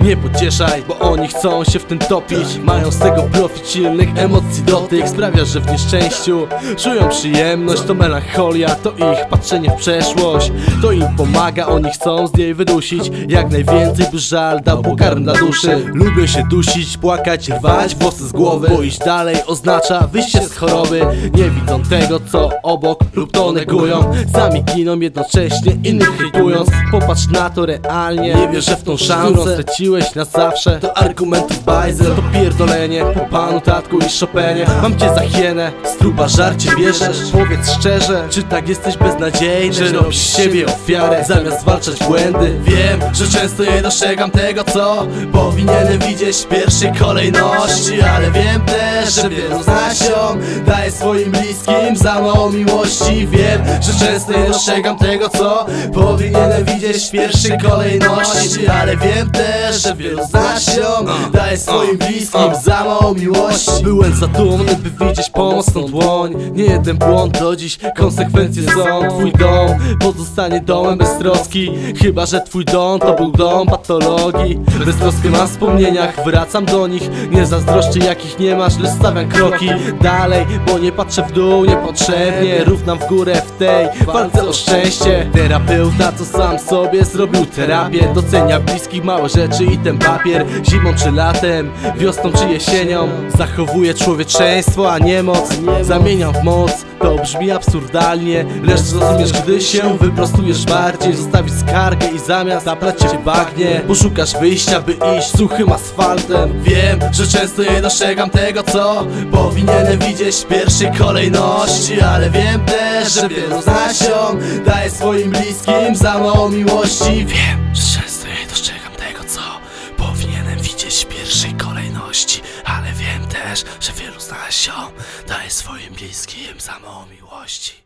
nie pocieszaj Bo oni chcą się w tym topić. Mają z tego profit silnych emocji dotyk. Sprawia, że w nieszczęściu czują przyjemność. To melancholia, to ich patrzenie w przeszłość. To im pomaga, oni chcą z niej wydusić. Jak najwięcej by żal dał pokarm dla duszy. Lubią się dusić, płakać, rwać włosy z głowy. Bo iść dalej oznacza wyjście z choroby. Nie widzą tego co obok lub to negują. Sami giną jednocześnie, innych hejtując. Popatrz na to realnie, nie wierzę w tą szansę Straciłeś na zawsze? To argumentów bajzel, to pierdolenie Po panu tatku i Chopinie. Mam cię za hienę, struba żarcie bierzesz. Powiedz szczerze, czy tak jesteś beznadziejny? Że robisz siebie ofiarę, zamiast zwalczać błędy. Wiem, że często nie dostrzegam tego co Powinienem widzieć w pierwszej kolejności. Ale wiem też, że wielu z nas ją Daje swoim bliskim za mało miłości. Wiem, że często nie dostrzegam tego co Powinienem widzieć w pierwszej kolejności. Ale wiem też, że wielu z nas ją Daje swoim bliskim za mało miłości. Byłem za dumny, by widzieć pomocną dłoń. Nie jeden błąd do dziś, konsekwencje są Twój dom. Pozostanie domem bez troski Chyba, że twój dom to był dom patologii. Bez troski mam wspomnieniach, wracam do nich. Nie zazdroszczę jakich nie masz, lecz stawiam kroki Dalej, bo nie patrzę w dół niepotrzebnie. Równam w górę w tej walce o szczęście. Terapeuta, co sam sobie zrobił terapię. Docenia bliskich rzeczy i ten papier Zimą czy latem, wiosną czy jesienią. Zachowuje człowieczeństwo, a nie moc Zamieniam w moc, to brzmi absurdalnie Lecz zrozumiesz, gdy się wyprostujesz bardziej. Zostawić skargę i zamiast zaplać cię bagnie Poszukasz wyjścia, by iść suchym asfaltem. Wiem, że często nie dostrzegam tego, co Powinienem widzieć w pierwszej kolejności Ale wiem też, że wielu z nas ją Daje swoim bliskim za mało miłości. Wiem, że Że wielu z nas ją Daje swoim bliskim mało miłości